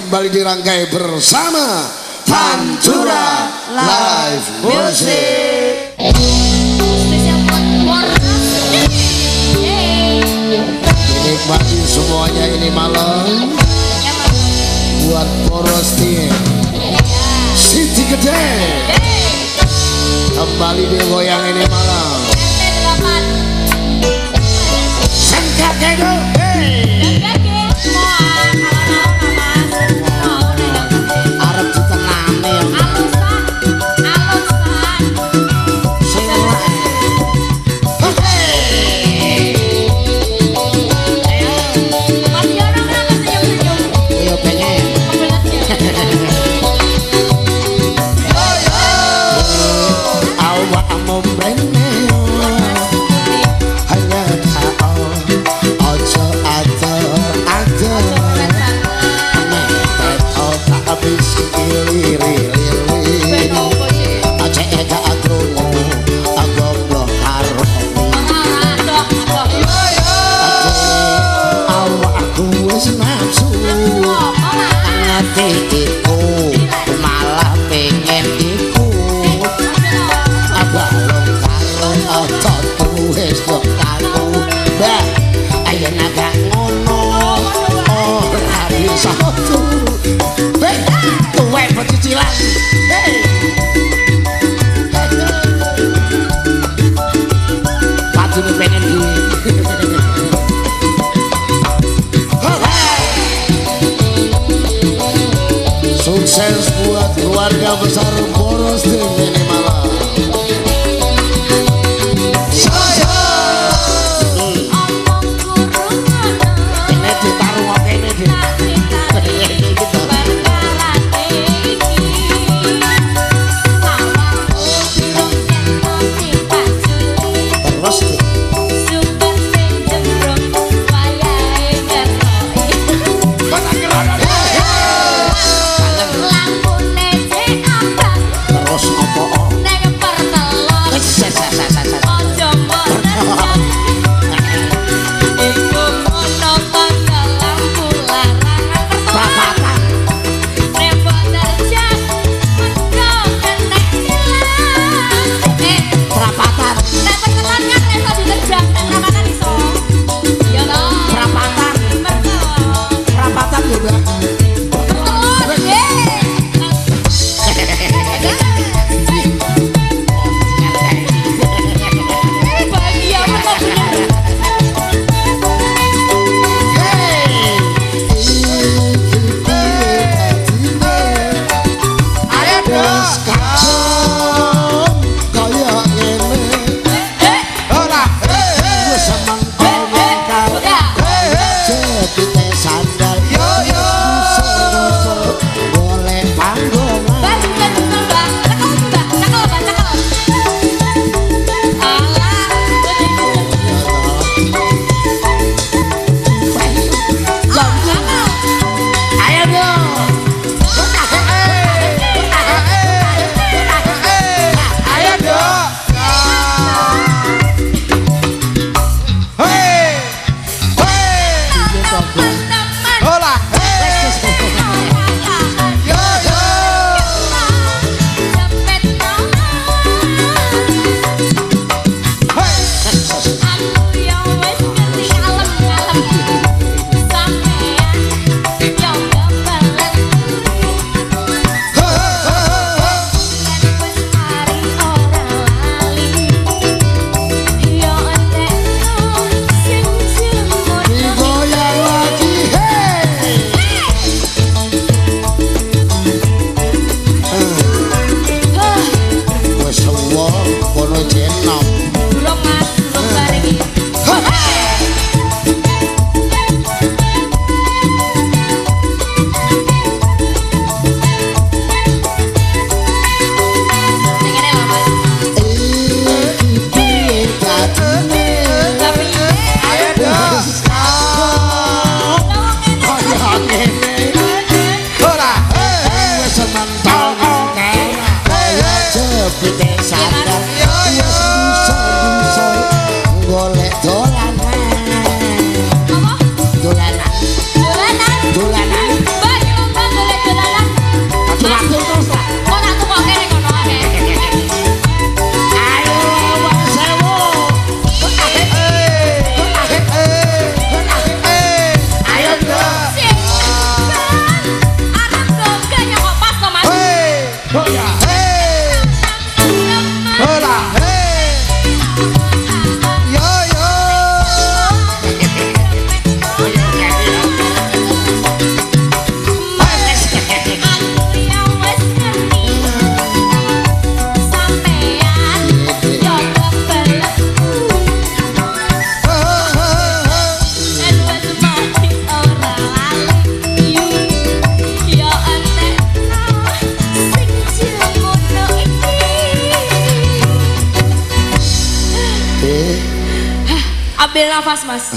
kembali dirangkai bersama Pantura Live Music. Dinikmati semuanya ini malam buat poros Siti Kedai kembali di goyang ini malam. besok aku bah ayo naga ngono. Ora bisa turu hei tuwe pecicilan. Hei. Patune pengen duwe sukses buat keluarga besar. Abel Navas Mas.